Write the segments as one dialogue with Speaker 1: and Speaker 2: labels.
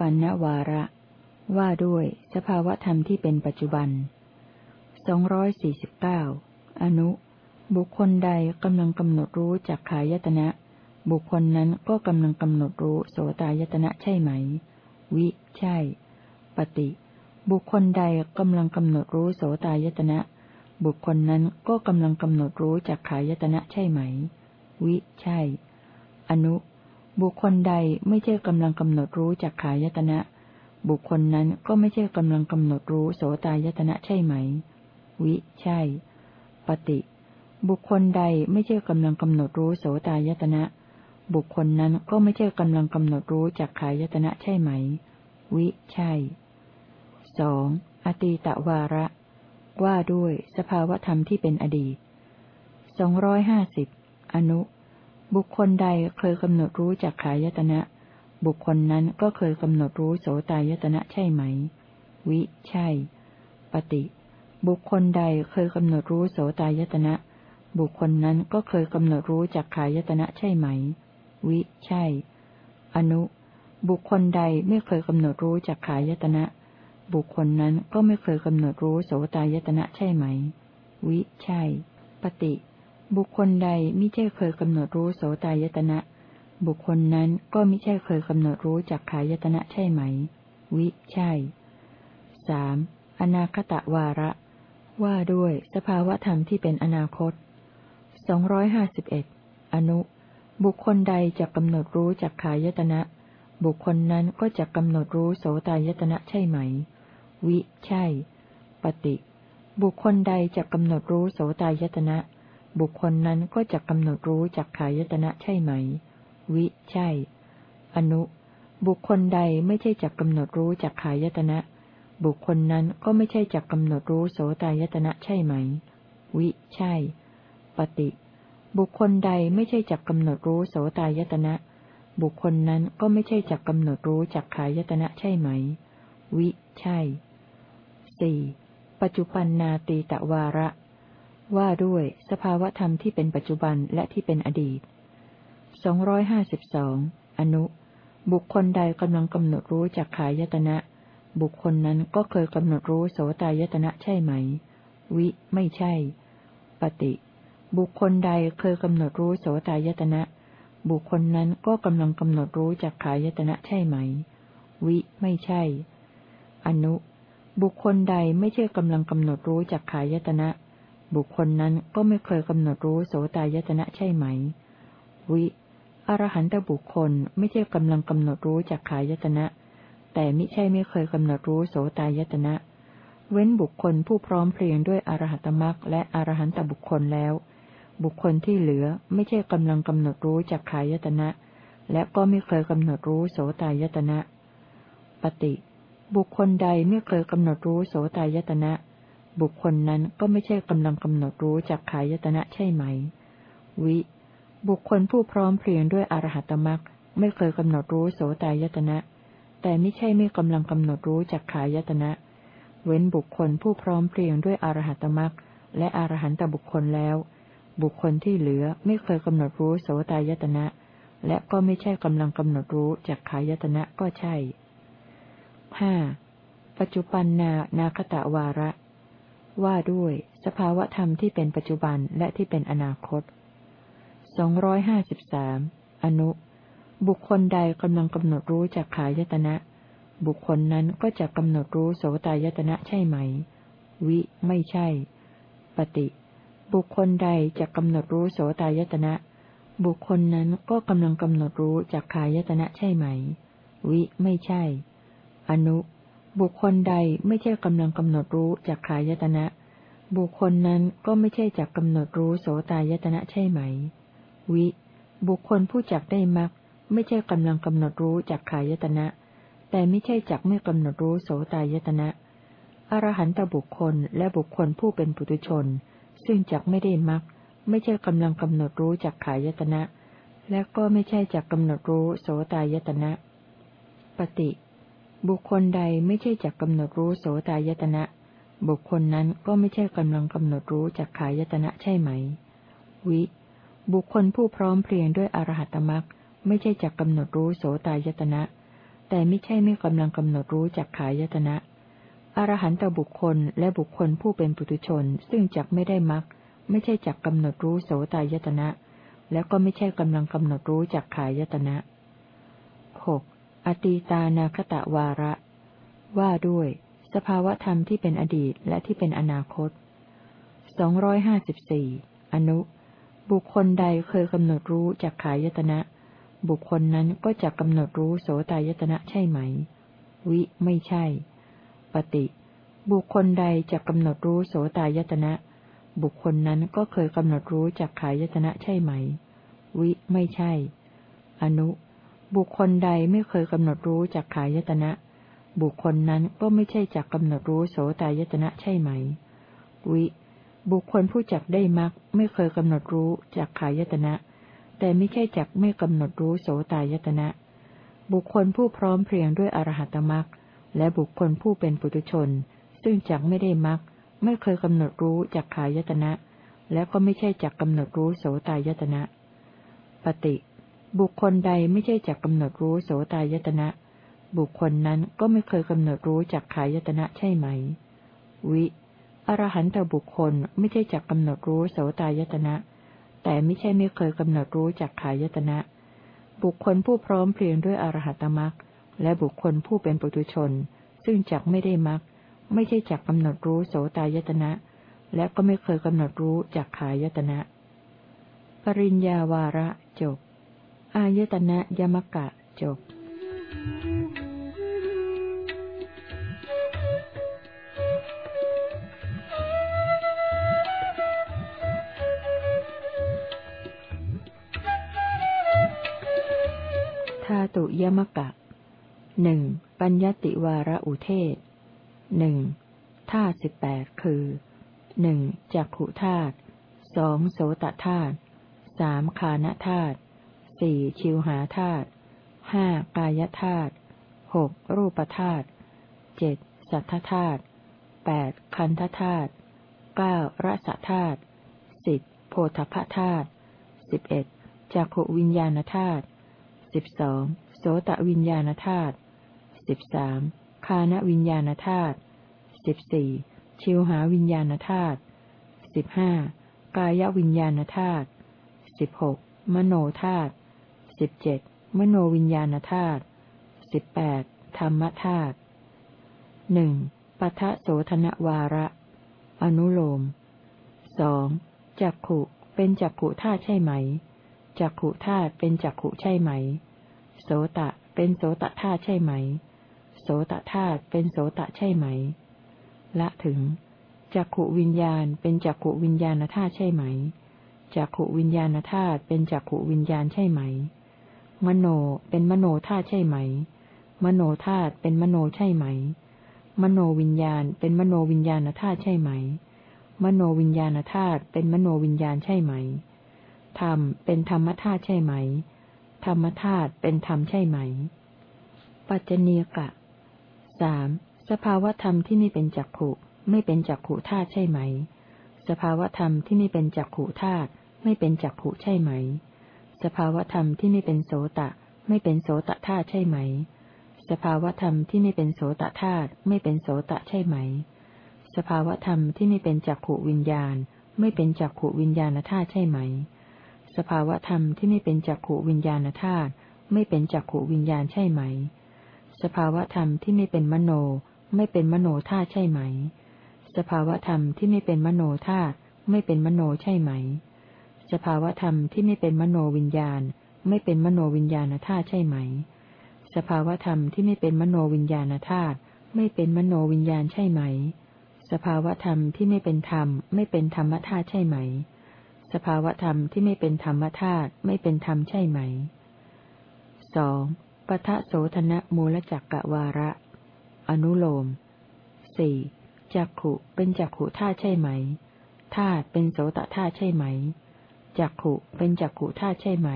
Speaker 1: ปัจจุบันนวาระ ว่าด้วยสภาวธรรมที่เป็นปัจจุบันสองร้อยสี่สิบเก้าอนุ บุคคลใดกำลังกำหนดรู้จากขายตนะ บุคคลนั้นก็กำลังกำหนดรู้โสตายตนะใช่ไหม วิ ใช่ ปฏิ บุคคลใดกำลังกำหนดรู้โสตายตนะ บุคคลนั้นก็กำลังกำหนดรู้จากขายตนะใช่ไหม วิ ใช่ อนุ บุคคลใดไม่ใช่กำลังกำหนดรู้จากขายตนะ บุคคลนั้นก็ไม่ใช่กำลังกำหนดรู้โสตายตนะใช่ไหม วิ ใช่ ปฏิ บุคคลใดไม่ใช่กำลังกำหนดรู้โสตายตนะ บุคคลนั้นก็ไม่ใช่กำลังกำหนดรู้จากขายตนะใช่ไหม วิ ใช่สองอตีตวาระ ว่าด้วยสภาวธรรมที่เป็นอดีตสองร้อยห้าสิบอนุ บุคคลใดเคยกำหนดรู้จักขายตนะ บุคคลนั้นก็เคยกำหนดรู้โสตายตนะใช่ไหม วิ ใช่ ปฏิ บุคคลใดเคยกำหนดรู้โสตายตนะ บุคคลนั้นก็เคยกำหนดรู้จักขายตนะใช่ไหม วิ ใช่ อนุ บุคคลใดไม่เคยกำหนดรู้จักขายตนะ บุคคลนั้นก็ไม่เคยกำหนดรู้โสตายตนะใช่ไหม วิ ใช่ ปฏิ บุคคลใดมิใช่เคยกำหนดรู้โสตายตนะ บุคคลนั้นก็มิใช่เคยกำหนดรู้จักขายตนะใช่ไหม วิใช่สามอนาคตะวาระ ว่าด้วยสภาวะธรรมที่เป็นอนาคตสองร้อยห้าสิบเอ็ดอนุ บุคคลใดจะกำหนดรู้จักขายตนะ บุคคลนั้นก็จะกำหนดรู้โสตายตนะใช่ไหม วิ ใช่ ปฏิ บุคคลใดจะกำหนดรู้โสตายตนะ บุคคลนั้นก็จะกำหนดรู้จักขายตนะใช่ไหม วิ ใช่ อนุ บุคคลใดไม่ใช่จักกำหนดรู้จักขายตนะ บุคคลนั้นก็ไม่ใช่จักกำหนดรู้โสตายตนะใช่ไหม วิ ใช่ ปฏิ บุคคลใดไม่ใช่จักกำหนดรู้โสตายตนะ บุคคลนั้นก็ไม่ใช่จักกำหนดรู้จักขายตนะใช่ไหม วิ ใช่สี่ปัจจุปันนาตีตะวาระ ว่าด้วยสภาวธรรมที่เป็นปัจจุบันและที่เป็นอดีตสองร้อยห้าสิบสองอนุ บุคคลใดกำลังกำหนดรู้จากขายตนะ บุคคลนั้นก็เคยกำหนดรู้โสตายตนะใช่ไหม วิ ไม่ใช่ ปฏิ บุคคลใดเคยกำหนดรู้โสตายตนะ บุคคลนั้นก็กำลังกำหนดรู้จากขายตนะใช่ไหม วิ ไม่ใช่ อนุ บุคคลใดไม่ใช่กำลังกำหนดรู้จากขายตนะ บุคคลนั้นก็ไม่เคยกำหนดรู้โสตายตนะใช่ไหม วิ อรหันตบุคคลไม่ใช่กำลังกำหนดรู้จากขายตนะ แต่ไม่ใช่ไม่เคยกำหนดรู้โสตายตนะ เว้นบุคคลผู้พร้อมเพรียงด้วยอรหัตมรักและอรหันตบุคคลแล้ว บุคคลที่เหลือไม่ใช่กำลังกำหนดรู้จากขายตนะ และก็ไม่เคยกำหนดรู้โสตายตนะ ปฏิ บุคคลใดไม่เคยกำหนดรู้โสตายตนะ บุคคลนั้นก็ไม่ใช่กำลังกำหนดรู้จากขายตนะใช่ไหม วิ บุคคลผู้พร้อมเพรียงด้วยอรหัตมรักไม่เคยกำหนดรู้โสตายตนะ แต่ไม่ใช่ไม่กำลังกำหนดรู้จากขายตนะ เว้นบุคคลผู้พร้อมเพรียงด้วยอรหัตมรักและอรหันตบุคคลแล้ว บุคคลที่เหลือไม่เคยกำหนดรู้โสตายตนะ และก็ไม่ใช่กำลังกำหนดรู้จากขายตนะก็ใช่ห้าปัจจุบันนานาคตะวาระ ว่าด้วยสภาวธรรมที่เป็นปัจจุบันและที่เป็นอนาคตสองร้อยห้าสิบสามอนุ บุคคลใดกำลังกำหนดรู้จากขายตนะ บุคคลนั้นก็จะกำหนดรู้โสตายตนะใช่ไหม วิไม่ใช่ ปฏิ บุคคลใดจะกำหนดรู้โสตายตนะ บุคคลนั้นก็กำลังกำหนดรู้จากขายตนะใช่ไหม วิไม่ใช่ อนุ บุคคลใดไม่ใช่กำลังกำหนดรู้จากขายตนะ บุคคลนั้นก็ไม่ใช่จักกำหนดรู้โสตายตนะใช่ไหม วิ บุคคลผู้จักได้มักไม่ใช่กำลังกำหนดรู้จากขายตนะ แต่ไม่ใช่จักไม่กำหนดรู้โสตายตนะอรหันตบุคคลและบุคคลผู้เป็นปุถุชน ซึ่งจักไม่ได้มักไม่ใช่กำลังกำหนดรู้จากขายตนะ และก็ไม่ใช่จักกำหนดรู้โสตายตนะ ปฏิ บุคคลใดไม่ใช่จักกำหนดรู้โสตายตนะ บุคคลนั้นก็ไม่ใช่กำลังกำหนดรู้จักขายตนะใช่ไหม วิ บุคคลผู้พร้อมเพรียงด้วยอรหัตมรักไม่ใช่จักกำหนดรู้โสตายตนะ แต่ไม่ใช่ไม่กำลังกำหนดรู้จักขายตนะอรหันตบุคคลและบุคคลผู้เป็นปุถุชน ซึ่งจักไม่ได้มักไม่ใช่จักกำหนดรู้โสตายตนะ แล้วก็ไม่ใช่กำลังกำหนดรู้จักขายตนะหก อตีตานาคตะวาระ ว่าด้วย สภาวธรรมที่เป็นอดีตและที่เป็นอนาคตสองร้อยห้าสิบสี่อนุ บุคคลใดเคยกำหนดรู้จากขายตนะ บุคคลนั้นก็จะกำหนดรู้โสตายตนะใช่ไหม วิไม่ใช่ ปฏิ บุคคลใดจะกำหนดรู้โสตายตนะ บุคคลนั้นก็เคยกำหนดรู้จากขายตนะใช่ไหม วิไม่ใช่ อนุ บุคคลใดไม่เคยกำหนดรู้จากขายตนะ บุคคลนั้นก็ไม่ใช่จักกำหนดรู้โสตายตนะใช่ไหม วิ บุคคลผู้จักได้มักไม่เคยกำหนดรู้จากขายตนะ แต่ไม่ใช่จักไม่กำหนดรู้โสตายตนะ บุคคลผู้พร้อมเพรียงด้วยอรหัตมักและบุคคลผู้เป็นปุถุชน ซึ่งจักไม่ได้มักไม่เคยกำหนดรู้จากขายตนะ และก็ไม่ใช่จักกำหนดรู้โสตายตนะ ปฏิ บุคคลใดไม่ใช่จักกำหนดรู้โสตายตนะ บุคคลนั้นก็ไม่เคยกำหนดรู้จากขายตนะใช่ไหม วิอรหันตบุคคลไม่ใช่จักกำหนดรู้โสตายตนะ แต่ไม่ใช่ไม่เคยกำหนดรู้จักขายตนะ บุคคลผู้พร้อมเพรียงด้วยอรหัตมรักและบุคคลผู้เป็นปุถุชน ซึ่งจักไม่ได้มรักไม่ใช่จักกำหนดรู้โสตายตนะ และก็ไม่เคยกำหนดรู้จักขายตนะ ปริญญาวาระจบ อายตนะยมกะจบ Thank you. ตุยมกะหนึ่งปัญญติวาระอุเทศหนึ่งธาตุสิบแปดคือหนึ่งจักขุธาตุสองโสตธาตุสามคานธาตุ สี่ชิวหาธาตุห้ากายธาตุหกรูปธาตุเจ็ดสัทธธาตุแปดคันธธาตุเก้ารสธาตุสิบโพธพธาตุสิบเอ็ดจักขวิญญาณธาตุสิบสองโสตวิญญาณธาตุสิบสามคานวิญญาณธาตุสิบสี่ชิวหาวิญญาณธาตุสิบห้ากายวิญญาณธาตุสิบหกมโนธาตุ สิบเจ็ดมโนวิญญาณธาตุสิบแปดธรรมธาตุหนึ่งปัทะโสธนวาระ อนุโลมสองจักขุเป็นจักขุธาตุใช่ไหม จักขุธาตุเป็นจักขุใช่ไหม โสตะเป็นโสตธาตุใช่ไหม โสตธาตุเป็นโสตะใช่ไหม ละถึงจักขุวิญญาณเป็นจักขุวิญญาณธาตุใช่ไหม จักขุวิญญาณธาตุเป็นจักขุวิญญาณใช่ไหม มโนเป็นมโนธาตุใช่ไหม มโนธาตุเป็นมโนใช่ไหม มโนวิญญาณเป็นมโนวิญญาณธาตุใช่ไหม มโนวิญญาณธาตุเป็นมโนวิญญาณใช่ไหม ธรรมเป็นธรรมธาตุใช่ไหม ธรรมธาตุเป็นธรรมใช่ไหม ปัจจเนกะสามสภาวธรรมที่ไม่เป็นจักขุไม่เป็นจักขุธาตุใช่ไหม สภาวธรรมที่ไม่เป็นจักขุธาตุไม่เป็นจักขุใช่ไหม สภาวธรรมที่ไม่เป็นโสตะ ไม่เป็นโสตธาตุใช่ไหม สภาวธรรมที่ไม่เป็นโสตธาตุไม่เป็นโสตะใช่ไหม สภาวธรรมที่ไม่เป็นจักขุวิญญาณ ไม่เป็นจักขุวิญญาณธาตุใช่ไหม สภาวธรรมที่ไม่เป็นจักขวิญญาณธาตุไม่เป็นจักขวิญญาณใช่ไหม สภาวธรรมที่ไม่เป็นมโน ไม่เป็นมโนธาตุใช่ไหม สภาวธรรมที่ไม่เป็นมโนธาตุไม่เป็นมโนใช่ไหม สภาวธรรมที่ไม่เป็นมโนวิญญาณ ไม่เป็นมโนวิญญาณธาตุใช่ไหม สภาวธรรมที่ไม่เป็นมโนวิญญาณธาตุไม่เป็นมโนวิญญาณใช่ไหม สภาวธรรมที่ไม่เป็นธรรม ไม่เป็นธรรมธาตุใช่ไหม สภาวธรรมที่ไม่เป็นธรรมธาตุไม่เป็นธรรมใช่ไหมสองปทะโสธนะมูลจักกะวาระ อนุโลมสี่จักขุเป็นจักขุธาตุใช่ไหมธาตุเป็นโสตธาตุใช่ไหม จักขุเป็นจักขุธาตุใช่ไหม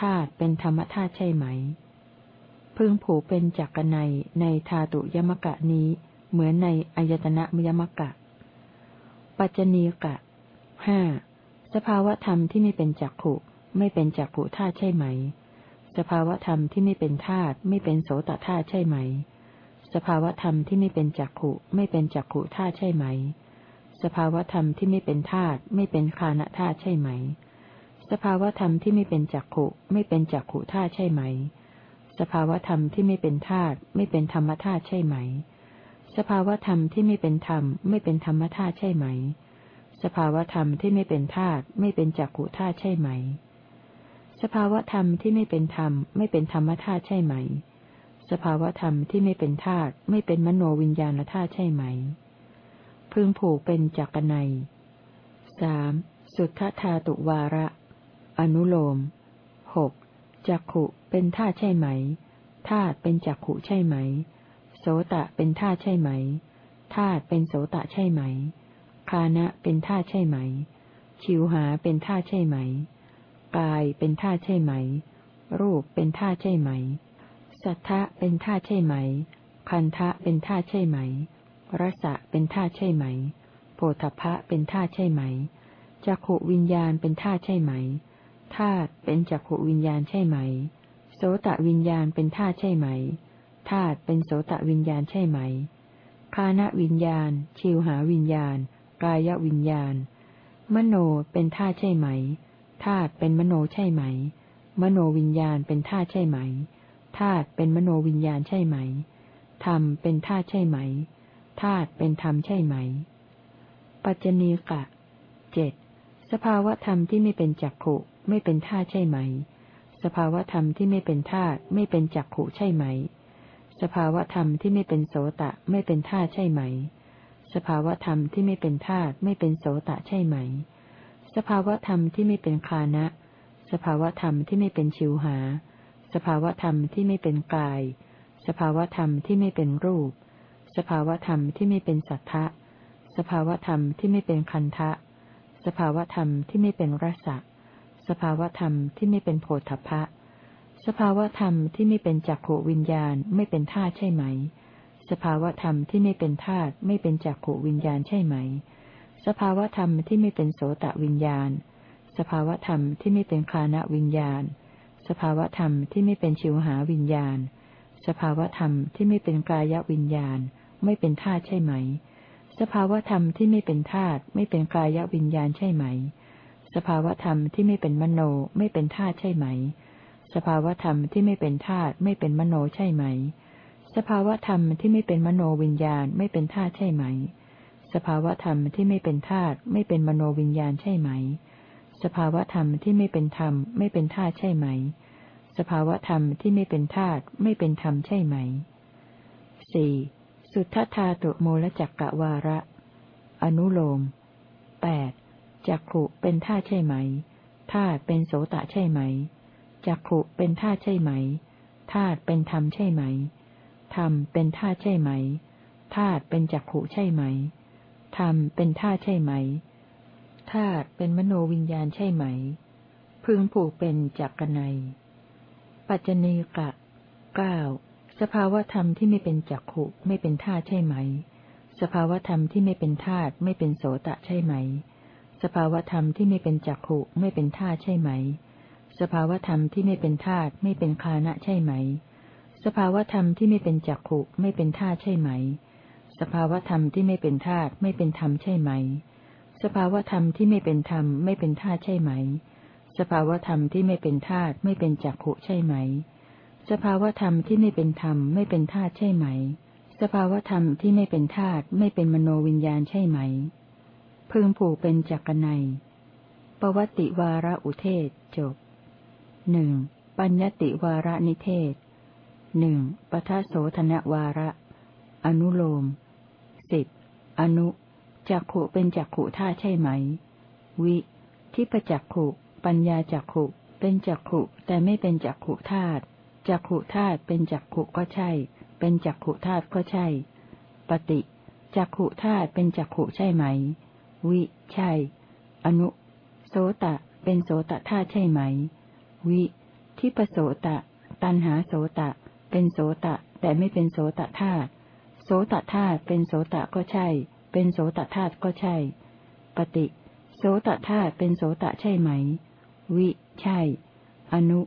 Speaker 1: ธาตุเป็นธรรมธาตุใช่ไหม พึงผูกเป็นจักกนัยในธาตุยมกะนี้ เหมือนในอายตนะมยมกะ ปัจจเนีกะห้าสภาวธรรมที่ไม่เป็นจักขุไม่เป็นจักขุธาตุใช่ไหมสสภาวธรรมที่ไม่เป็นธาตุไม่เป็นโสตธาตุใช่ไหม สภาวธรรมที่ไม่เป็นจักขุไม่เป็นจักขุธาตุใช่ไหม สภาวธรรมที่ไม่เป็นธาตุไม่เป็นคานธาตุใช่ไหม สภาวธรรมที่ไม่เป็นจักขุไม่เป็นจักขุธาตุใช่ไหม สภาวธรรมที่ไม่เป็นธาตุไม่เป็นธรรมธาตุใช่ไหม สภาวธรรมที่ไม่เป็นธรรม ไม่เป็นธรรมธาตุใช่ไหม สภาวธรรมที่ไม่เป็นธาตุไม่เป็นจักขุธาตุใช่ไหม สภาวธรรมที่ไม่เป็นธรรม ไม่เป็นธรรมธาตุใช่ไหม สภาวธรรมที่ไม่เป็นธาตุไม่เป็นมโนวิญญาณธาตุใช่ไหม พึงผูกเป็นจักรนัยสามสุทธาตุวาระ อนุโลมหกจักขุเป็นธาตุใช่ไหมธาตุเป็นจักขุใช่ไหม โสตะเป็นธาตุใช่ไหมธาตุเป็นโสตะใช่ไหม คานะเป็นธาตุใช่ไหม ชิวหาเป็นธาตุใช่ไหม กายเป็นธาตุใช่ไหม รูปเป็นธาตุใช่ไหม สัทธะเป็นธาตุใช่ไหม คันทะเป็นธาตุใช่ไหม รสะเป็นธาตุใช่ไหม โพธพะเป็นธาตุใช่ไหมจักขวิญญาณเป็นธาตุใช่ไหม ธาตุเป็นจักขวิญญาณใช่ไหม โสตวิญญาณเป็นธาตุใช่ไหม ธาตุเป็นโสตวิญญาณใช่ไหม คานวิญญาณ ชิวหาวิญญาณ กายวิญญาณ มโนเป็นธาตุใช่ไหม ธาตุเป็นมโนใช่ไหม มโนวิญญาณเป็นธาตุใช่ไหม ธาตุเป็นมโนวิญญาณใช่ไหม ธรรมเป็นธาตุใช่ไหม ธาตุเป็นธรรมใช่ไหม ปัจจณีกะเจ็ดสภาวธรรมที่ไม่เป็นจักขุไม่เป็นธาตุใช่ไหม สภาวธรรมที่ไม่เป็นธาตุไม่เป็นจักขุใช่ไหม สภาวธรรมที่ไม่เป็นโสตะไม่เป็นธาตุใช่ไหม สภาวธรรมที่ไม่เป็นธาตุไม่เป็นโสตะใช่ไหม สภาวธรรมที่ไม่เป็นคานะ สภาวธรรมที่ไม่เป็นชิวหา สภาวธรรมที่ไม่เป็นกาย สภาวธรรมที่ไม่เป็นรูป สภาวธรรมที่ไม่เป็นสัทธะ สภาวธรรมที่ไม่เป็นคันทะ สภาวธรรมที่ไม่เป็นรสะ สภาวธรรมที่ไม่เป็นโพธพะ สภาวธรรมที่ไม่เป็นจักขวิญญาณไม่เป็นธาตุใช่ไหม สภาวธรรมที่ไม่เป็นธาตุไม่เป็นจักขวิญญาณใช่ไหม สภาวธรรมที่ไม่เป็นโสตะวิญญาณ สภาวธรรมที่ไม่เป็นคานวิญญาณ สภาวธรรมที่ไม่เป็นชิวหาวิญญาณ สภาวธรรมที่ไม่เป็นกายวิญญาณ ไม่เป็นธาตุใช่ไหม สภาวธรรมที่ไม่เป็นธาตุไม่เป็นกายวิญญาณใช่ไหม สภาวธรรมที่ไม่เป็นมโนไม่เป็นธาตุใช่ไหม สภาวธรรมที่ไม่เป็นธาตุไม่เป็นมโนใช่ไหม สภาวธรรมที่ไม่เป็นมโนวิญญาณไม่เป็นธาตุใช่ไหม สภาวธรรมที่ไม่เป็นธาตุไม่เป็นมโนวิญญาณใช่ไหม สภาวธรรมที่ไม่เป็นธรรมไม่เป็นธาตุใช่ไหม สภาวธรรมที่ไม่เป็นธาตุไม่เป็นธรรมใช่ไหมสี่ สุทธาตุโมลจักกะวาระ อนุโลมแปดจักขุเป็นธาใช่ไหมธาเป็นโสตะใช่ไหมจักขุเป็นธาใช่ไหมธาเป็นธรรมใช่ไหมธรรมเป็นธาใช่ไหมธาตุเป็นจักขุใช่ไหม ธรรมเป็นธาตุใช่ไหม ธาตุเป็นมโนวิญญาณใช่ไหม พึงผูกเป็นจักกนัย ปัจจเนกะเก้า สภาวธรรมที่ไม่เป็นจักขุไม่เป็นธาตุใช่ไหม สภาวธรรมที่ไม่เป็นธาตุไม่เป็นโสตะใช่ไหม สภาวธรรมที่ไม่เป็นจักขุไม่เป็นธาตุใช่ไหม สภาวธรรมที่ไม่เป็นธาตุไม่เป็นคานะใช่ไหม สภาวธรรมที่ไม่เป็นจักขุไม่เป็นธาตุใช่ไหม สภาวธรรมที่ไม่เป็นธาตุไม่เป็นธรรมใช่ไหม สภาวธรรมที่ไม่เป็นธรรมไม่เป็นธาตุใช่ไหม สภาวธรรมที่ไม่เป็นธาตุไม่เป็นจักขุใช่ไหม สภาวธรรมที่ไม่เป็นธรรมไม่เป็นธาตุใช่ไหม สภาวธรรมที่ไม่เป็นธาตุไม่เป็นมโนวิญญาณใช่ไหม พึงผูกเป็นจักรนัยปวัติวาระอุเทศจบหนึ่งปัญญติวาระนิเทศหนึ่งปทัโสธนวาระ อนุโลมสิบอนุจักขุเป็นจักขุธาใช่ไหม วิทิปจักขุ ปัญญาจักขุ เป็นจักขุแต่ไม่เป็นจักขุธาตุ จักขุธาตุเป็นจักขุก็ใช่ เป็นจักขุธาตุก็ใช่ ปฏิจักขุธาตุเป็นจักขุใช่ไหม วิ ใช่ อนุ โสตะ เป็นโสตธาตุใช่ไหม วิทิปโสตะ ตันหาโสตะ เป็นโสตะ แต่ไม่เป็นโสตธาตุ โสตธาตุเป็นโสตะก็ใช่ เป็นโสตธาตุก็ใช่ ปฏิ โสตธาตุเป็นโสตะใช่ไหม วิ ใช่ อนุ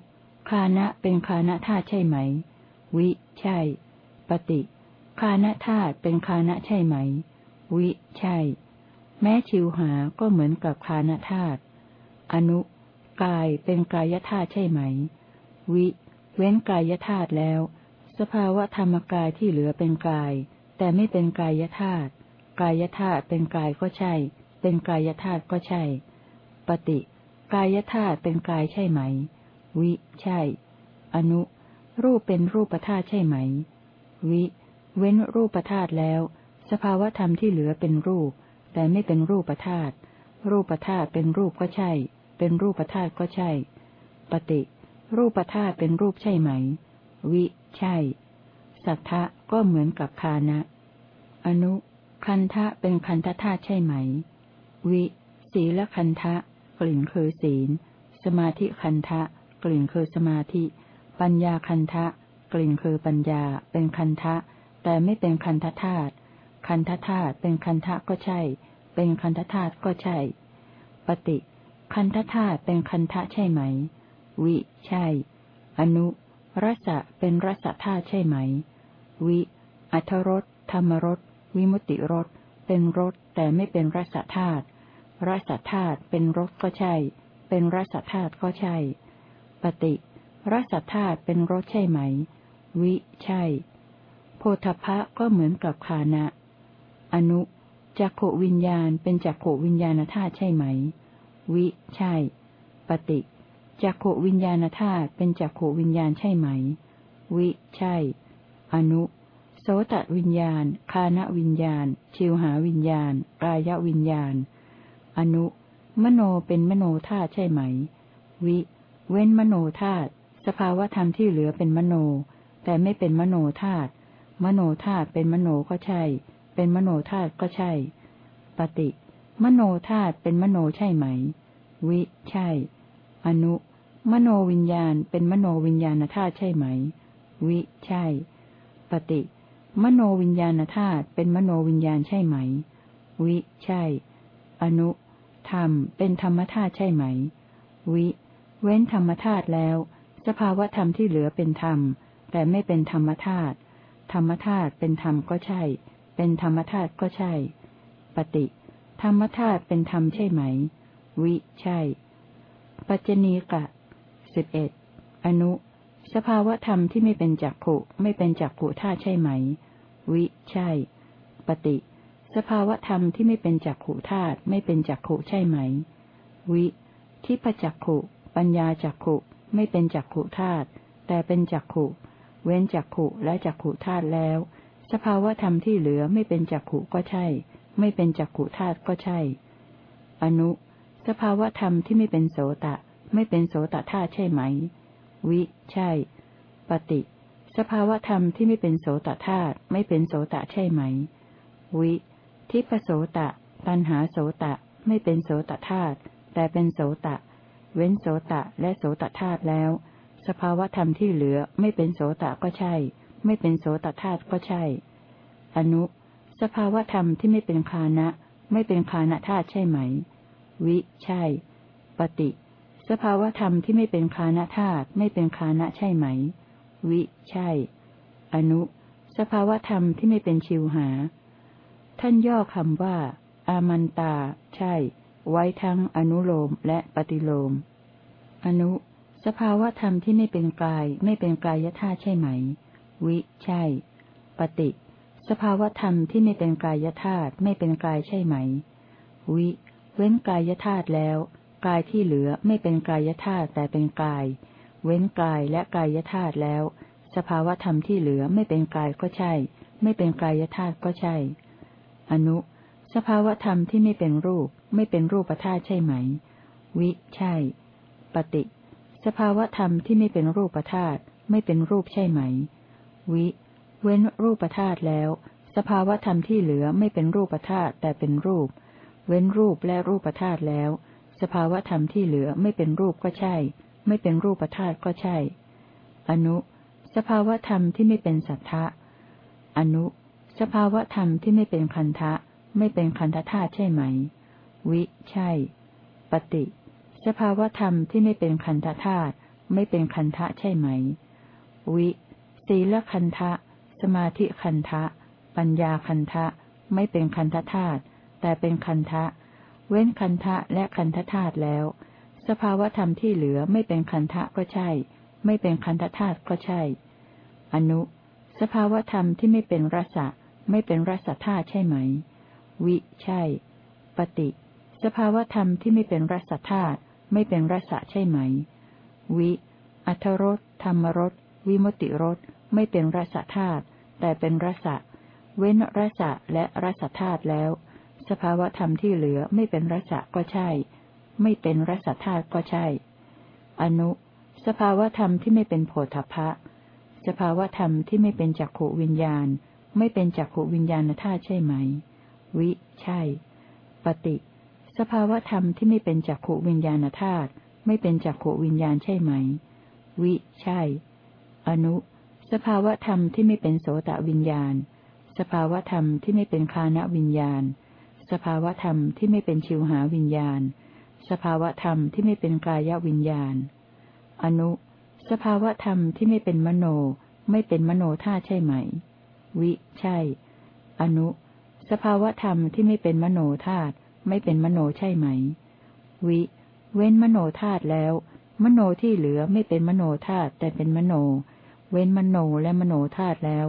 Speaker 1: คานะเป็นคานะธาตุใช่ไหม วิ ใช่ ปฏิ คานะธาตุเป็นคานะใช่ไหม วิ ใช่ แม้ชิวหาก็เหมือนกับคานะธาตุ อนุ กายเป็นกายธาตุใช่ไหม วิ เว้นกายธาตุแล้ว สภาวะธรรมกายที่เหลือเป็นกาย แต่ไม่เป็นกายธาตุ กายธาตุเป็นกายก็ใช่ เป็นกายธาตุก็ใช่ ปฏิ กายธาตุเป็นกายใช่ไหม วิ ใช่ อนุ รูปเป็นรูปธาตุใช่ไหม วิ เว้นรูปธาตุแล้ว สภาวธรรมที่เหลือเป็นรูป แต่ไม่เป็นรูปธาตุ รูปธาตุเป็นรูปก็ใช่ เป็นรูปธาตุก็ใช่ ปฏิ รูปธาตุเป็นรูปใช่ไหม วิ ใช่ สัทธะก็เหมือนกับคานะ อนุ คันทะเป็นคันธธาตุใช่ไหม วิ ศีลคันทะ กลิ่นคือศีล สมาธิคันทะ กลิ่นคือสมาธิ ปัญญาคันทะ กลิ่นคือปัญญา เป็นคันทะ แต่ไม่เป็นคันธธาตุ คันธธาตุเป็นคันทะก็ใช่ เป็นคันธธาตุก็ใช่ ปฏิ คันธธาตุเป็นคันทะใช่ไหม วิ ใช่ อนุ รสะเป็นรสธาตุใช่ไหม วิ อัทรสธรรมรส วิมุติรส เป็นรสแต่ไม่เป็นรสธาตุรสธาตุเป็นรสก็ใช่ เป็นรสธาตุก็ใช่ ปฏิรสธาตุเป็นรสใช่ไหม วิ ใช่ โพธพะก็เหมือนกับคานะ อนุจักขวิญญาณเป็นจักขวิญญาณธาตุใช่ไหม วิ ใช่ ปฏิจักขวิญญาณธาตุเป็นจักขวิญญาณใช่ไหม วิ ใช่ อนุ โสตวิญญาณ คานวิญญาณ ชิวหาวิญญาณ กายวิญญาณ อนุ มโนเป็นมโนธาตุใช่ไหม วิ เว้นมโนธาตุสภาวธรรมที่เหลือเป็นมโน แต่ไม่เป็นมโนธาตุมโนธาตุเป็นมโนก็ใช่ เป็นมโนธาตุก็ใช่ ปฏิ มโนธาตุเป็นมโนใช่ไหม วิ ใช่ อนุ มโนวิญญาณเป็นมโนวิญญาณธาตุใช่ไหม วิ ใช่ ปฏิ มโนวิญญาณธาตุเป็นมโนวิญญาณใช่ไหม วิ ใช่ อนุ ธรรม เป็นธรรมธาตุใช่ไหม วิ เว้นธรรมธาตุแล้ว สภาวธรรมที่เหลือเป็นธรรม แต่ไม่เป็นธรรมธาตุธรรมธาตุเป็นธรรมก็ใช่ เป็นธรรมธาตุก็ใช่ ปฏิ ธรรมธาตุเป็นธรรมใช่ไหม วิใช่ ปัจจณีกะสิบเอ็ดอนุ สภาวธรรมที่ไม่เป็นจักขุไม่เป็นจักขุธาตุใช่ไหม วิใช่ ปฏิ สภาวธรรมที่ไม่เป็นจักขุธาตุไม่เป็นจักขุใช่ไหม วิทิพจักขุ ปัญญาจักขุ ไม่เป็นจักขุธาตุแต่เป็นจักขุ เว้นจักขุและจักขุธาตุแล้ว สภาวธรรมที่เหลือไม่เป็นจักขุก็ใช่ ไม่เป็นจักขุธาตุก็ใช่ อนุ สภาวธรรมที่ไม่เป็นโสตะ ไม่เป็นโสตธาตุใช่ไหม วิ ใช่ ปฏิ สภาวธรรมที่ไม่เป็นโสตธาตุไม่เป็นโสตะใช่ไหม วิ ทิพโสตะ ตันหาโสตะ ไม่เป็นโสตธาตุแต่เป็นโสตะ เว้นโสตะและโสตธาตุแล้ว สภาวธรรมที่เหลือไม่เป็นโสตะก็ใช่ ไม่เป็นโสตธาตุก็ใช่ อนุ สภาวธรรมที่ไม่เป็นคานะ ไม่เป็นคานะธาตุใช่ไหม วิ ใช่ ปฏิ สภาวธรรมที่ไม่เป็นคานะธาตุไม่เป็นคานะใช่ไหม วิ ใช่ อนุ สภาวธรรมที่ไม่เป็นชิวหา ท่านย่อคำว่า อามันตา ใช่ ไว้ทั้งอนุโลมและปฏิโลม อนุ สภาวะธรรมที่ไม่เป็นกายไม่เป็นกายธาตุใช่ไหม วิ ใช่ ปฏิ สภาวะธรรมที่ไม่เป็นกายธาตุไม่เป็นกายใช่ไหม วิ เว้นกายธาตุแล้ว กายที่เหลือไม่เป็นกายธาตุแต่เป็นกาย เว้นกายและกายธาตุแล้ว สภาวะธรรมที่เหลือไม่เป็นกายก็ใช่ ไม่เป็นกายธาตุก็ใช่ อนุ สภาวะธรรมที่ไม่เป็นรูป ไม่เป็นรูปธาตุใช่ไหม วิ ใช่ ปฏิ สภาวธรรมที่ไม่เป็นรูปธาตุไม่เป็นรูปใช่ไหม วิ เว้นรูปธาตุแล้ว สภาวธรรมที่เหลือไม่เป็นรูปธาตุแต่เป็นรูป เว้นรูปและรูปธาตุแล้ว สภาวธรรมที่เหลือไม่เป็นรูปก็ใช่ ไม่เป็นรูปธาตุก็ใช่ อนุ สภาวธรรมที่ไม่เป็นสัทธะ อนุ สภาวธรรมที่ไม่เป็นคันทะ ไม่เป็นคันธธาตุใช่ไหม วิ ใช่ ปฏิ สภาวธรรมที่ไม่เป็นคันธธาตุไม่เป็นคันทะใช่ไหม วิ ศีลคันทะ สมาธิคันทะ ปัญญาคันทะ ไม่เป็นคันทธาตุแต่เป็นคันทะ เว้นคันทะและคันทธาตุแล้ว สภาวธรรมที่เหลือไม่เป็นคันทะก็ใช่ ไม่เป็นคันทธาตุก็ใช่ อนุ สภาวธรรมที่ไม่เป็นรสะไม่เป็นรสธาตุใช่ไหม วิ ใช่ ปฏิ สภาวธรรมที่ไม่เป็นรสธาตุไม่เป็นรสะใช่ไหม วิ อัทรสธรรมรสวิมติรสไม่เป็นรสธาตุแต่เป็นรสะเว้นรสะและรสธาตุแล้ว สภาวธรรมที่เหลือไม่เป็นรสะก็ใช่ ไม่เป็นรสธาตุก็ใช่ อนุ สภาวธรรมที่ไม่เป็นโผฏฐะสภาวธรรมที่ไม่เป็นจักขวิญญาณ ไม่เป็นจักขวิญญาณธาตุใช่ไหม วิ ใช่ ปฏิ สภาวธรรมที่ไม่เป็นจักขวิญญาณธาตุไม่เป็นจักขวิญญาณใช่ไหม วิ ใช่ อนุ สภาวธรรมที่ไม่เป็นโสตวิญญาณ สภาวธรรมที่ไม่เป็นคานวิญญาณ สภาวธรรมที่ไม่เป็นชิวหาวิญญาณ สภาวธรรมที่ไม่เป็นกายวิญญาณ อนุ สภาวธรรมที่ไม่เป็นมโน ไม่เป็นมโนธาใช่ไหม วิ ใช่ อนุ สภาวธรรมที่ไม่เป็นมโนธาตุ ไม่เป็นมโนใช่ไหม วิ เว้นมโนธาตุแล้ว มโนที่เหลือไม่เป็นมโนธาตุแต่เป็นมโน เว้นมโนและมโนธาตุแล้ว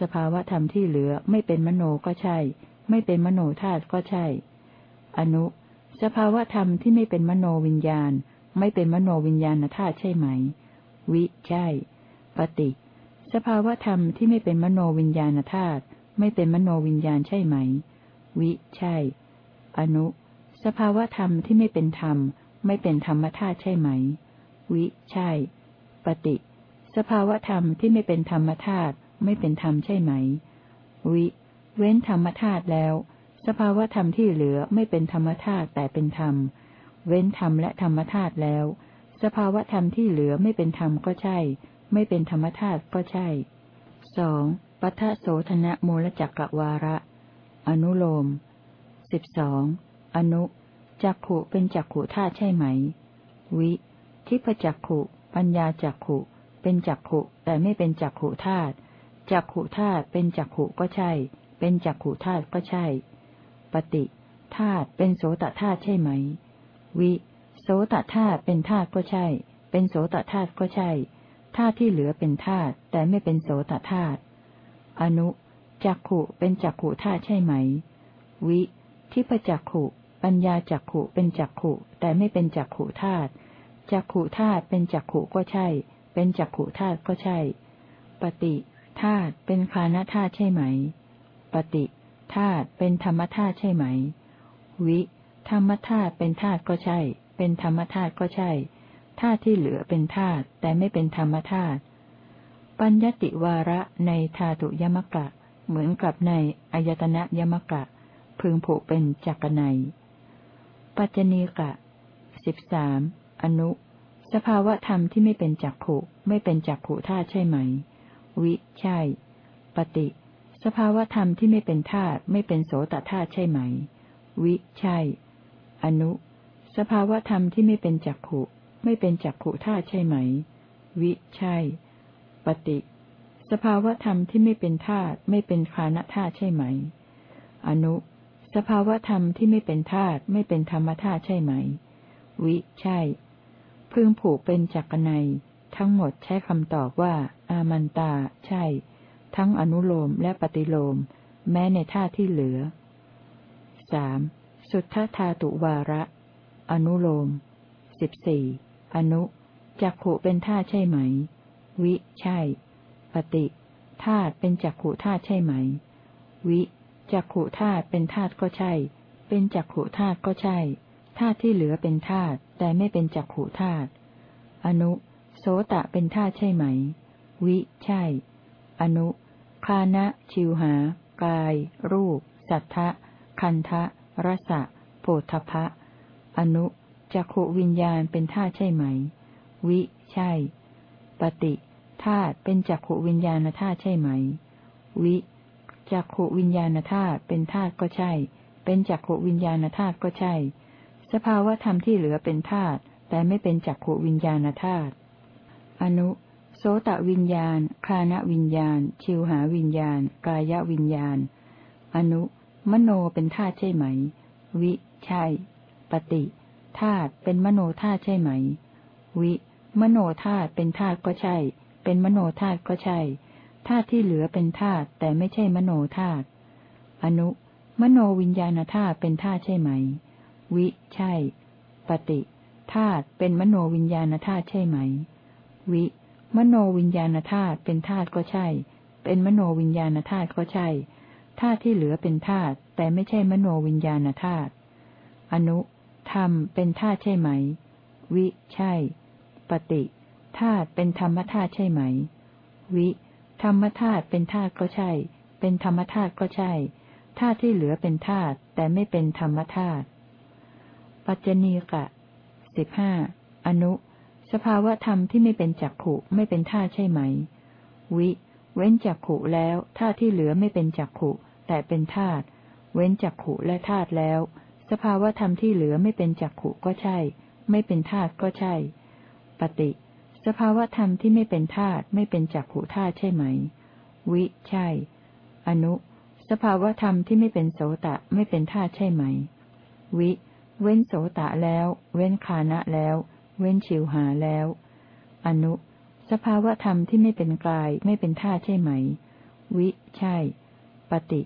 Speaker 1: สภาวะธรรมที่เหลือไม่เป็นมโนก็ใช่ ไม่เป็นมโนธาตุก็ใช่ อนุ สภาวะธรรมที่ไม่เป็นมโนวิญญาณ ไม่เป็นมโนวิญญาณธาตุใช่ไหม วิ ใช่ ปฏิ สภาวะธรรมที่ไม่เป็นมโนวิญญาณธาตุไม่เป็นมโนวิญญาณใช่ไหม วิ ใช่ อนุ สภาวธรรมที่ไม่เป็นธรรม ไม่เป็นธรรมธาตุใช่ไหม วิ ใช่ ปฏิ สภาวธรรมที่ไม่เป็นธรรมธาตุไม่เป็นธรรมใช่ไหม วิ เว้นธรรมธาตุแล้ว สภาวธรรมที่เหลือไม่เป็นธรรมธาตุแต่เป็นธรรม เว้นธรรมและธรรมธาตุแล้ว สภาวธรรมที่เหลือไม่เป็นธรรมก็ใช่ ไม่เป็นธรรมธาตุก็ใช่สองปัทโสธนะมูลจักกวาระ อนุโลม สิบสองอนุ จักขุเป็นจักขุธาตุใช่ไหม วิ ทิพจักขุ ปัญญาจักขุ เป็นจักขุแต่ไม่เป็นจักขุธาตุ จักขุธาตุเป็นจักขุก็ใช่ เป็นจักขุธาตุก็ใช่ ปฏิธาตุเป็นโสตธาตุใช่ไหม วิ โสตธาตุเป็นธาตุก็ใช่ เป็นโสตธาตุก็ใช่ ธาตุที่เหลือเป็นธาตุแต่ไม่เป็นโสตธาตุ อนุ จักขุเป็นจักขุธาตุใช่ไหม วิ ทิพจักขุ ปัญญาจักขุเป็นจักขุ แต่ไม่เป็นจักขุธาตุจักขุธาตุเป็นจักขุก็ใช่ เป็นจักขุธาตุก็ใช่ ปฏิธาตุเป็นคานธาตุใช่ไหม ปฏิธาตุเป็นธรรมธาตุใช่ไหม วิ ธรรมธาตุเป็นธาตุก็ใช่ เป็นธรรมธาตุก็ใช่ธาตุที่เหลือเป็นธาตุแต่ไม่เป็นธรรมธาตุปัญญติวาระในธาตุยมกะ เหมือนกับในอายตนะยมกะ พึงผูกเป็นจักรไนปัจจณีกะสิบสามอนุ สภาวะธรรมที่ไม่เป็นจักขุไม่เป็นจักขุธาตุใช่ไหม วิ ใช่ ปฏิ สภาวะธรรมที่ไม่เป็นธาตุไม่เป็นโสตธาตุใช่ไหม วิ ใช่ อนุ สภาวะธรรมที่ไม่เป็นจักขุไม่เป็นจักขุธาตุใช่ไหม วิ ใช่ ปฏิสภาวธรรมที่ไม่เป็นธาตุไม่เป็นคานธาตุใช่ไหม อนุ สภาวธรรมที่ไม่เป็นธาตุไม่เป็นธรรมธาตุใช่ไหม วิ ใช่ พึงผูกเป็นจักรนัย ทั้งหมดใช้คำตอบว่า อามันตา ใช่ ทั้งอนุโลมและปฏิโลม แม้ในท่าที่เหลือสามสุทธาธาตุวาระ อนุโลมสิบสี่อนุจักขุเป็นธาตุใช่ไหม วิ ใช่ ปฏิธาตุเป็นจักขุธาตุใช่ไหม วิ จักขุธาตุเป็นธาตุก็ใช่ เป็นจักขุธาตุก็ใช่ ธาตุที่เหลือเป็นธาตุแต่ไม่เป็นจักขุธาตุ อนุ โสตะเป็นธาตุใช่ไหม วิ ใช่ อนุ คานะ ชิวหา กาย รูป สัทธะ คันทะ รสะโพธพะอนุ จักขวิญญาณเป็นธาตุใช่ไหม วิ ใช่ ปฏิธาตุเป็นจักขวิญญาณธาตุใช่ไหม วิ จักขวิญญาณธาตุเป็นธาตุก็ใช่ เป็นจักขวิญญาณธาตุก็ใช่ สภาวะธรรมที่เหลือเป็นธาตุแต่ไม่เป็นจักขวิญญาณธาตุ อนุ โสตวิญญาณ คานวิญญาณ ชิวหาวิญญาณ กายวิญญาณ อนุ มโนเป็นธาตุใช่ไหม วิ ใช่ ปฏิธาตุเป็นมโนธาตุใช่ไหม วิ มโนธาตุเป็นธาตุก็ใช่ เป็นมโนธาตุก็ใช่ ธาตุที่เหลือเป็นธาตุแต่ไม่ใช่มโนธาตุ อนุ มโนวิญญาณธาตุเป็นธาตุใช่ไหม วิ ใช่ ปฏิธาตุเป็นมโนวิญญาณธาตุใช่ไหม วิ มโนวิญญาณธาตุเป็นธาตุก็ใช่ เป็นมโนวิญญาณธาตุก็ใช่ ธาตุที่เหลือเป็นธาตุแต่ไม่ใช่มโนวิญญาณธาตุ อนุ ธรรมเป็นธาตุใช่ไหม วิ ใช่ ปฏิธาตุเป็นธรรมธาตุใช่ไหม วิ ธรรมธาตุเป็นธาตุก็ใช่ เป็นธรรมธาตุก็ใช่ ธาตุที่เหลือเป็นธาตุแต่ไม่เป็นธรรมธาตุ ปัจจณีกะสิบห้า อนุ สภาวะธรรมที่ไม่เป็นจักขุไม่เป็นธาตุใช่ไหม วิ เว้นจักขุแล้วธาตุที่เหลือไม่เป็นจักขุแต่เป็นธาตุ เว้นจักขุและธาตุแล้ว สภาวะธรรมที่เหลือไม่เป็นจักขุก็ใช่ ไม่เป็นธาตุก็ใช่ ปฏิ สภาวะธรรมที่ไม่เป็นธาตุไม่เป็นจักขุธาตุใช่ไหม วิ ใช่ อนุ สภาวะธรรมที่ไม่เป็นโสตะไม่เป็นธาตุใช่ไหม วิ เว้นโสตะแล้ว เว้นคานะแล้ว เว้นชิวหาแล้ว อนุ สภาวะธรรมที่ไม่เป็นกายไม่เป็นธาตุใช่ไหม วิ ใช่ ปฏิ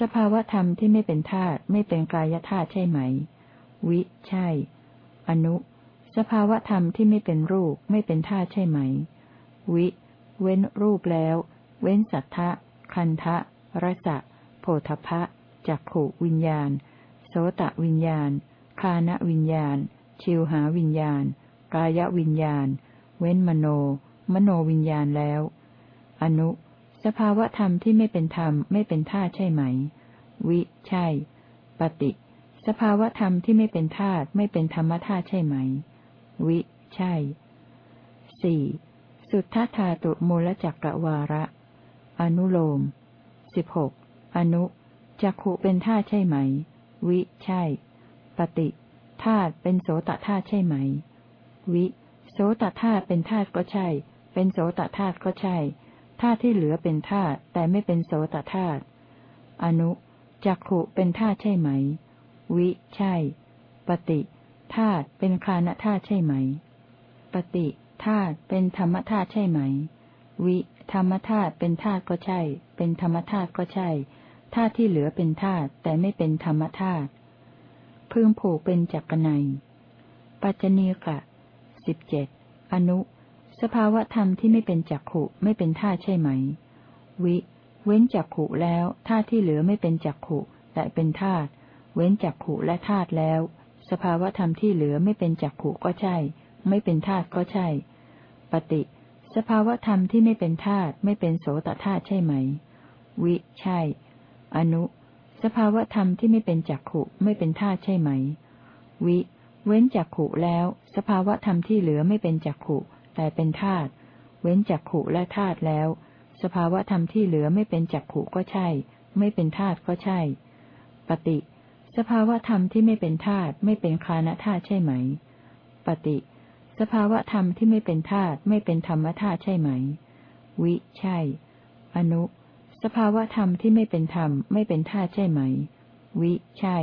Speaker 1: สภาวะธรรมที่ไม่เป็นธาตุไม่เป็นกายธาตุใช่ไหม วิ ใช่ อนุ สภาวะธรรมที่ไม่เป็นรูปไม่เป็นธาตุใช่ไหม วิ เว้นรูปแล้ว เว้นสัทธะ คันทะรสะโผฏฐะจักขวิญญาณ โสตะวิญญาณ คานวิญญาณ ชิวหาวิญญาณ กายวิญญาณ เว้นมโน มโนวิญญาณแล้ว อนุ สภาวะธรรมที่ไม่เป็นธรรมไม่เป็นธาตุใช่ไหม วิ ใช่ ปฏิ สภาวะธรรมที่ไม่เป็นธาตุไม่เป็นธรรมธาตุใช่ไหม วิ ใช่สี่สุทธาธาตุมูลจักรวาระ อนุโลมสิบหกอนุจักขุเป็นธาตุใช่ไหม วิ ใช่ ปฏิธาตุเป็นโสตธาตุใช่ไหม วิ โสตธาตุเป็นธาตุก็ใช่ เป็นโสตธาตุก็ใช่ธาตุที่เหลือเป็นธาตุแต่ไม่เป็นโสตธาตุอนุจักขุเป็นธาตุใช่ไหม วิ ใช่ ปฏิ ธาตุเป็นคานธาตุใช่ไหม ปฏิธาตุเป็นธรรมธาตุใช่ไหม วิธรรมธาตุเป็นธาตุก็ใช่ เป็นธรรมธาตุก็ใช่ ธาตุที่เหลือเป็นธาตุแต่ไม่เป็นธรรมธาตุ พึงผูกเป็นจักรนัยปัจจเนกะสิบเจ็ด อนุ สภาวะธรรมที่ไม่เป็นจักขุไม่เป็นธาตุใช่ไหม วิ เว้นจักขุแล้วธาตุที่เหลือไม่เป็นจักขุแต่เป็นธาตุ เว้นจักขุและธาตุแล้ว สภาวธรรมที่เหลือไม่เป็นจักขุก็ใช่ ไม่เป็นธาตุก็ใช่ ปฏิ สภาวธรรมที่ไม่เป็นธาตุไม่เป็นโสตธาตุใช่ไหม วิ ใช่ อนุ สภาวธรรมที่ไม่เป็นจักขุไม่เป็นธาตุใช่ไหม วิ เว้นจักขุแล้ว สภาวธรรมที่เหลือไม่เป็นจักขุแต่เป็นธาตุ เว้นจักขุและธาตุแล้ว สภาวธรรมที่เหลือไม่เป็นจักขุก็ใช่ ไม่เป็นธาตุก็ใช่ ปฏิ สภาวธรรมที่ไม่เป็นธาตุไม่เป็นคานธาตุใช่ไหม ปฏิ สภาวธรรมที่ไม่เป็นธาตุไม่เป็นธรรมธาตุใช่ไหม วิ ใช่ อนุ สภาวธรรมที่ไม่เป็นธรรมไม่เป็นธาตุใช่ไหม วิ ใช่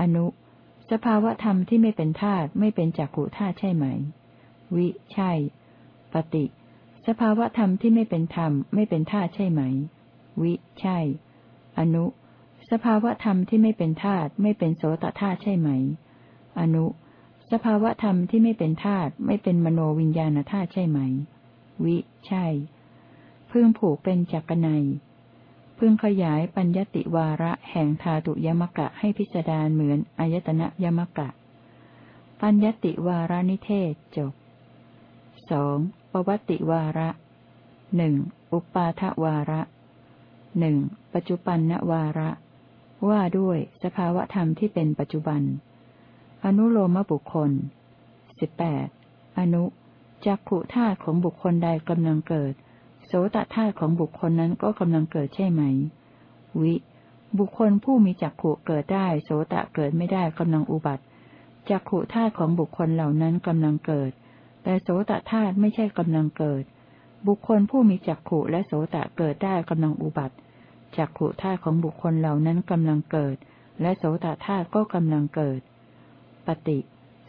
Speaker 1: อนุ สภาวธรรมที่ไม่เป็นธาตุไม่เป็นจักขุธาตุใช่ไหม วิ ใช่ ปฏิ สภาวธรรมที่ไม่เป็นธรรมไม่เป็นธาตุใช่ไหม วิ ใช่ อนุ สภาวธรรมที่ไม่เป็นธาตุไม่เป็นโสตธาตุใช่ไหม อนุ สภาวธรรมที่ไม่เป็นธาตุไม่เป็นมโนวิญญาณธาตุใช่ไหม วิ ใช่ พึงผูกเป็นจักรนัยพึงขยายปัญญติวาระแห่งธาตุยมกะให้พิจารณาเหมือนอายตนะยมกะ ปัญญติวาระนิเทศจบสองปวัติวาระหนึ่งอุปาทวาระหนึ่งปัจจุบันนวาระ ว่าด้วยสภาวธรรมที่เป็นปัจจุบัน อนุโลมบุคคลสิบแปดอนุจักขุธาตุของบุคคลใดกำลังเกิด โสตธาตุของบุคคลนั้นก็กำลังเกิดใช่ไหม วิ บุคคลผู้มีจักขุเกิดได้ โสตะเกิดไม่ได้กำลังอุบัติจักขุธาตุของบุคคลเหล่านั้นกำลังเกิด แต่โสตธาตุไม่ใช่กำลังเกิด บุคคลผู้มีจักขุและโสตะเกิดได้กำลังอุบัติ จักขุธาตุของบุคคลเหล่านั้นกำลังเกิด และโสตธาตุก็กำลังเกิด ปฏิ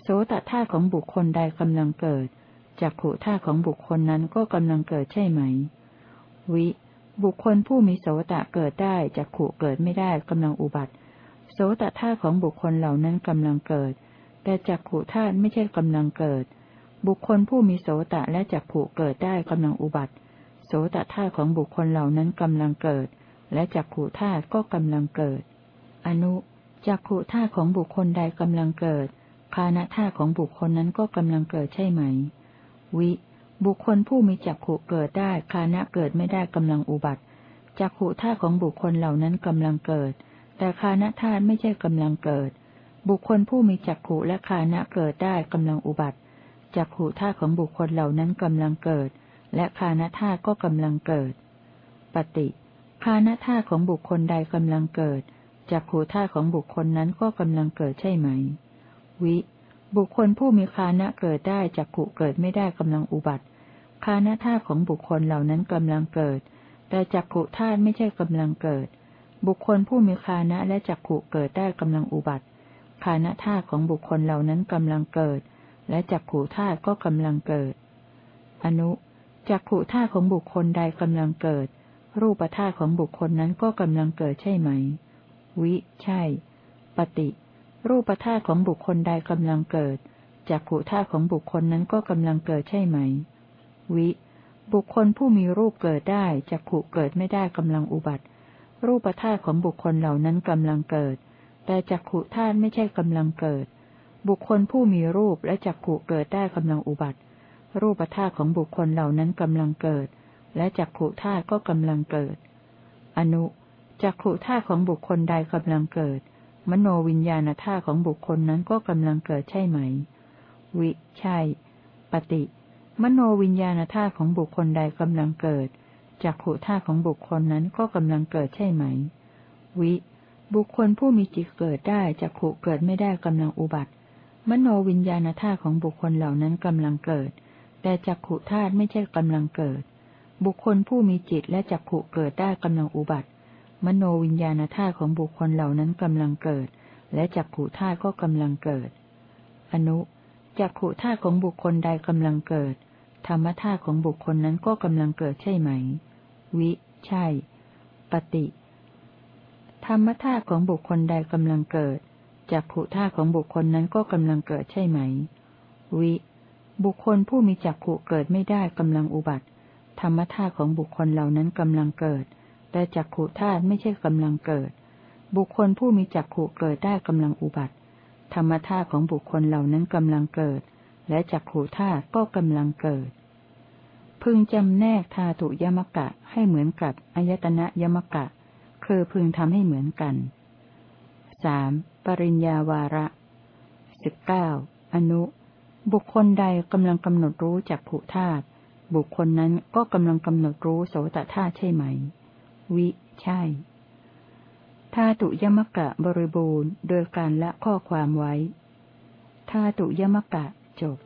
Speaker 1: โสตธาตุของบุคคลใดกำลังเกิดจักขุธาตุของบุคคลนั้นก็กำลังเกิดใช่ไหม วิ บุคคลผู้มีโสตะเกิดได้จักขุเกิดไม่ได้กำลังอุบัติ โสตธาตุของบุคคลเหล่านั้นกำลังเกิด แต่จักขุธาตุไม่ใช่กำลังเกิด บุคคลผู้มีโสตะและจักผูเกิดได้กำลังอุบัติ โสตธาตุของบุคคลเหล่านั้นกำลังเกิด และจักขูธาตุก็กำลังเกิด อนุจักขูธาตุของบุคคลใดกำลังเกิด คานธาตุของบุคคลนั้นก็กำลังเกิดใช่ไหม วิ บุคคลผู้มีจักขุเกิดได้คานะเกิดไม่ได้กำลังอุบัติจักขุธาตุของบุคคลเหล่านั้นกำลังเกิด แต่คานธาตุไม่ใช่กำลังเกิด บุคคลผู้มีจักขุและคานะเกิดได้กำลังอุบัติจักขูธาตุของบุคคลเหล่านั้นกำลังเกิด และคานธาตุก็กำลังเกิด ปฏิ คานธาตุของบุคคลใดกำลังเกิดจักขูธาตุของบุคคลนั้นก็กำลังเกิดใช่ไหม วิ บุคคลผู้มีคานะเกิดได้จักขุเกิดไม่ได้กำลังอุบัติคานธาตุของบุคคลเหล่านั้นกำลังเกิด แต่จักขุธาตุไม่ใช่กำลังเกิด บุคคลผู้มีคานะและจักขุเกิดได้กำลังอุบัติคานธาตุของบุคคลเหล่านั้นกำลังเกิด และจักขูธาตุก็กำลังเกิด อนุจักขูธาตุของบุคคลใดกำลังเกิด รูปธาตุของบุคคลนั้นก็กำลังเกิดใช่ไหม วิ ใช่ ปฏิ รูปธาตุของบุคคลใดกำลังเกิดจักขูธาตุของบุคคลนั้นก็กำลังเกิดใช่ไหม วิ บุคคลผู้มีรูปเกิดได้จักขูเกิดไม่ได้กำลังอุบัติ รูปธาตุของบุคคลเหล่านั้นกำลังเกิด แต่จักขูธาตุไม่ใช่กำลังเกิด บุคคลผู้มีรูปและจักขุเกิดได้กำลังอุบัติ รูปธาตุของบุคคลเหล่านั้นกำลังเกิด และจักขุธาตุก็กำลังเกิด อนุจักขุธาตุของบุคคลใดกำลังเกิด มโนวิญญาณธาตุของบุคคลนั้นก็กำลังเกิดใช่ไหม วิ ใช่ ปฏิ มโนวิญญาณธาตุของบุคคลใดกำลังเกิด จักขุธาตุของบุคคลนั้นก็กำลังเกิดใช่ไหม วิ บุคคลผู้มีจิตเกิดได้จักขุเกิดไม่ได้กำลังอุบัติ มโนวิญญาณธาตุของบุคคลเหล่านั้นกำลังเกิด แต่จักขุธาตุไม่ใช่กำลังเกิด บุคคลผู้มีจิตและจักขุเกิดได้กำลังอุบัติ มโนวิญญาณธาตุของบุคคลเหล่านั้นกำลังเกิด และจักขุธาตุก็กำลังเกิด อนุจักขุธาตุของบุคคลใดกำลังเกิด ธรรมธาตุของบุคคลนั้นก็กำลังเกิดใช่ไหม วิ ใช่ ปฏิ ธรรมธาตุของบุคคลใดกำลังเกิดจักขุธาตุของบุคคลนั้นก็กำลังเกิดใช่ไหม วิ บุคคลผู้มีจักขุเกิดไม่ได้กำลังอุบัติ ธรรมธาตุของบุคคลเหล่านั้นกำลังเกิด แต่จักขุธาตุไม่ใช่กำลังเกิด บุคคลผู้มีจักขุเกิดได้กำลังอุบัติ ธรรมธาตุของบุคคลเหล่านั้นกำลังเกิด และจักขุธาตุก็กำลังเกิด พึงจำแนกธาตุยมกะให้เหมือนกับอายตนะยมกะ คือพึงทำให้เหมือนกันสามปริญญาวาระสิบเก้าอนุ บุคคลใดกำลังกำหนดรู้จากผูธาตุ บุคคลนั้นก็กำลังกำหนดรู้โสตธาตุใช่ไหม วิ ใช่ธาตุยมกะบริบูรณ์ โดยการละข้อความไว้ธาตุยมกะจบ